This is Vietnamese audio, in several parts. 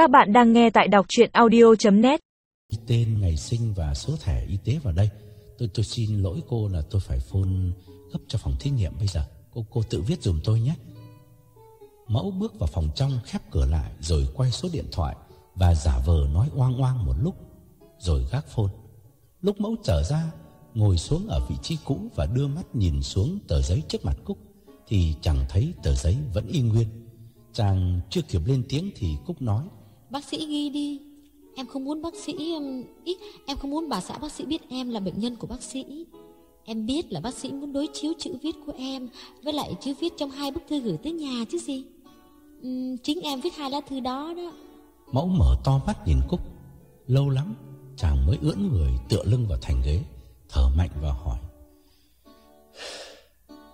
Các bạn đang nghe tại đọc chuyện audio.net Tên, ngày sinh và số thẻ y tế vào đây. Tôi tôi xin lỗi cô là tôi phải phone gấp cho phòng thí nghiệm bây giờ. Cô cô tự viết dùm tôi nhé. Mẫu bước vào phòng trong khép cửa lại Rồi quay số điện thoại Và giả vờ nói oang oang một lúc Rồi gác phone. Lúc mẫu trở ra Ngồi xuống ở vị trí cũ Và đưa mắt nhìn xuống tờ giấy trước mặt Cúc Thì chẳng thấy tờ giấy vẫn y nguyên. Chàng chưa kịp lên tiếng thì Cúc nói Bác sĩ ghi đi. Em không muốn bác sĩ ý, Em không muốn bà xã bác sĩ biết em là bệnh nhân của bác sĩ. Em biết là bác sĩ muốn đối chiếu chữ viết của em Với lại chữ viết trong hai bức thư gửi tới nhà chứ gì. Ừm, Chính em viết hai lá thư đó đó. Mẫu mở to mắt nhìn Cúc. Lâu lắm Chàng mới ưỡn người tựa lưng vào thành ghế Thở mạnh và hỏi.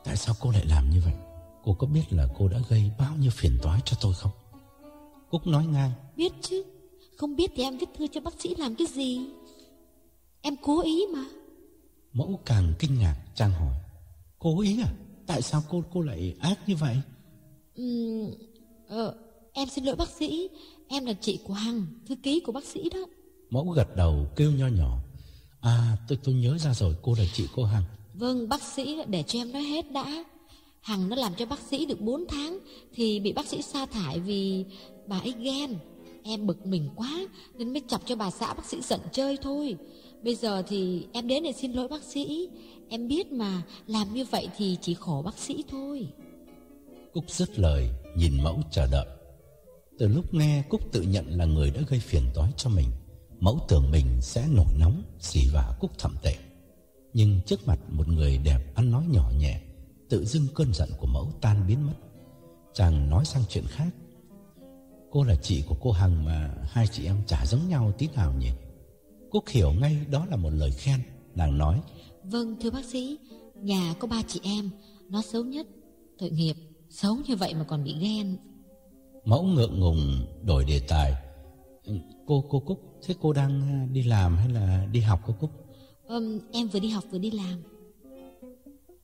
Tại sao cô lại làm như vậy? Cô có biết là cô đã gây bao nhiêu phiền toái cho tôi không? Cúc nói ngang. Biết chứ Không biết thì em viết thư cho bác sĩ làm cái gì? Em cố ý mà. Mẫu càng kinh ngạc Chàng hỏi. Cố ý à? Tại sao cô cô lại ác như vậy? Ừm, ờ, Em xin lỗi bác sĩ. Em là chị của Hằng Thư ký của bác sĩ đó. Mẫu gật đầu kêu nho nhỏ. À tôi tôi nhớ ra rồi cô là chị cô Hằng. Vâng bác sĩ để cho em nói hết đã Hằng nó làm cho bác sĩ được 4 tháng Thì bị bác sĩ sa thải vì bà ấy ghen. Em bực mình quá Nên mới chọc cho bà xã bác sĩ giận chơi thôi. Bây giờ thì em đến để xin lỗi bác sĩ. Em biết mà, Làm như vậy thì chỉ khổ bác sĩ thôi. Cúc dứt lời, Nhìn mẫu chờ đợi. Từ lúc nghe Cúc tự nhận là người đã gây phiền toái cho mình, Mẫu tưởng mình sẽ nổi nóng Xỉ vả Cúc thậm tệ. Nhưng trước mặt một người đẹp ăn nói nhỏ nhẹ Tự dưng cơn giận của mẫu tan biến mất. Chàng nói sang chuyện khác. Cô là chị của cô Hằng mà Hai chị em chả giống nhau tí nào nhỉ? Cúc hiểu ngay đó là một lời khen Nàng nói. Vâng thưa bác sĩ Nhà có ba chị em Nó xấu nhất Tội nghiệp Xấu như vậy mà còn bị ghen. Mẫu ngượng ngùng đổi đề tài. "Ừ, Cô cô Cúc Thế cô đang đi làm hay là đi học cô Cúc? Ừm, Em vừa đi học vừa đi làm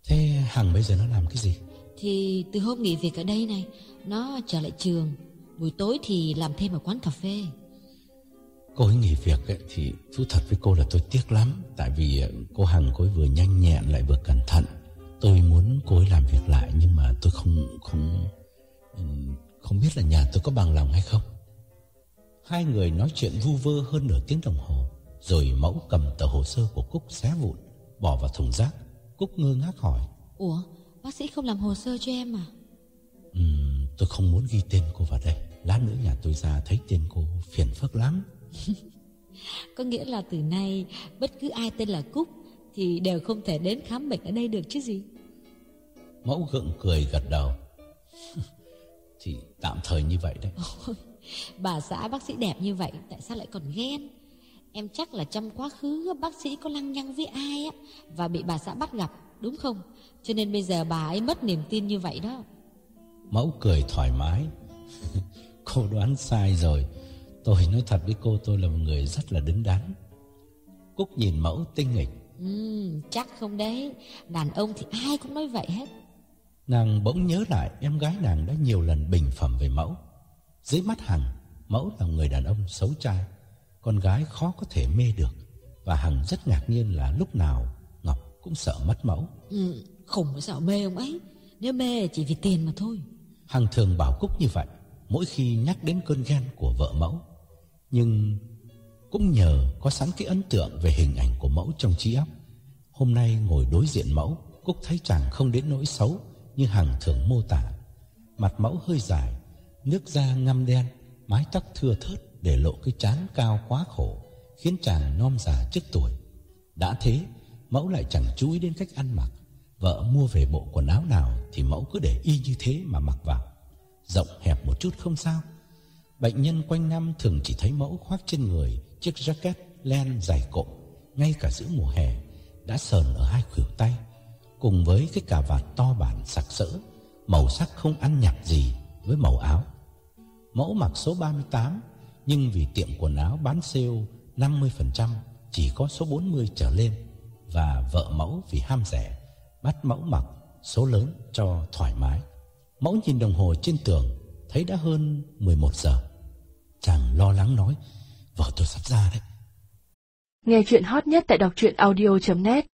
Thế Hằng bây giờ nó làm cái gì? Thì từ hôm nghỉ việc ở đây này Nó trở lại trường. Buổi tối thì làm thêm ở quán cà phê. Cô ấy nghỉ việc ấy, thì thú thật với cô là tôi tiếc lắm. Tại vì ờ, cô Hằng cô ấy vừa nhanh nhẹn lại vừa cẩn thận. Tôi muốn cô ấy làm việc lại nhưng mà tôi không không không biết là nhà tôi có bằng lòng hay không. Hai người nói chuyện vu vơ hơn nửa tiếng đồng hồ, rồi mẫu cầm tờ hồ sơ của Cúc xé vụn, bỏ vào thùng rác. Cúc ngơ ngác hỏi, Ủa bác sĩ không làm hồ sơ cho em à "Ừm, tôi không muốn ghi tên cô vào đây. Lát nữa nhà tôi ra thấy tên cô phiền phức lắm. Có nghĩa là từ nay Bất cứ ai tên là Cúc Thì đều không thể đến khám bệnh ở đây được chứ gì Mẫu gượng cười gật đầu. thì tạm thời như vậy đấy. Bà xã bác sĩ đẹp như vậy Tại sao lại còn ghen Em chắc là trong quá khứ bác sĩ có lăng nhăng với ai á Và bị bà xã bắt gặp Đúng không? Cho nên bây giờ bà ấy mất niềm tin như vậy đó. Mẫu cười thoải mái. Cô đoán sai rồi. Tôi nói thật với cô tôi là một người rất là đứng đắn. Cúc nhìn mẫu tinh nghịch. Ừm, chắc không đấy. Đàn ông thì ai cũng nói vậy hết. Nàng bỗng nhớ lại em gái nàng đã nhiều lần bình phẩm về mẫu. Dưới mắt Hằng Mẫu là người đàn ông xấu trai Con gái khó có thể mê được. Và Hằng rất ngạc nhiên là lúc nào Ngọc cũng sợ mất mẫu. Ừ, Khủng sợ mê ông ấy. Nếu mê chỉ vì tiền mà thôi. Hằng thường bảo Cúc như vậy Mỗi khi nhắc đến cơn ghen của vợ mẫu. Nhưng cũng nhờ có sẵn cái ấn tượng về hình ảnh của mẫu trong trí óc. Hôm nay ngồi đối diện mẫu Cúc thấy chàng không đến nỗi xấu Như Hằng thường mô tả. Mặt mẫu hơi dài Nước da ngăm đen Mái tóc thưa thớt để lộ cái chán cao quá khổ, Khiến chàng non già trước tuổi. Đã thế, Mẫu lại chẳng chú ý đến cách ăn mặc. Vợ mua về bộ quần áo nào Thì mẫu cứ để y như thế mà mặc vào. Rộng hẹp một chút không sao. Bệnh nhân quanh năm thường chỉ thấy mẫu khoác trên người Chiếc jacket len dài cộm, Ngay cả giữa mùa hè, Đã sờn ở hai khuỷu tay. Cùng với cái cà vạt to bản sặc sỡ, Màu sắc không ăn nhặt gì Với màu áo. Mẫu mặc số 38 nhưng vì tiệm quần áo bán sale 50% Chỉ có số 40 trở lên Và vợ mẫu vì ham rẻ Bắt mẫu mặc số lớn cho thoải mái. Mẫu nhìn đồng hồ trên tường Thấy đã hơn 11 giờ. Chàng lo lắng nói, vợ tôi sắp ra đấy. Nghe chuyện hot nhất tại đọc truyện audio.net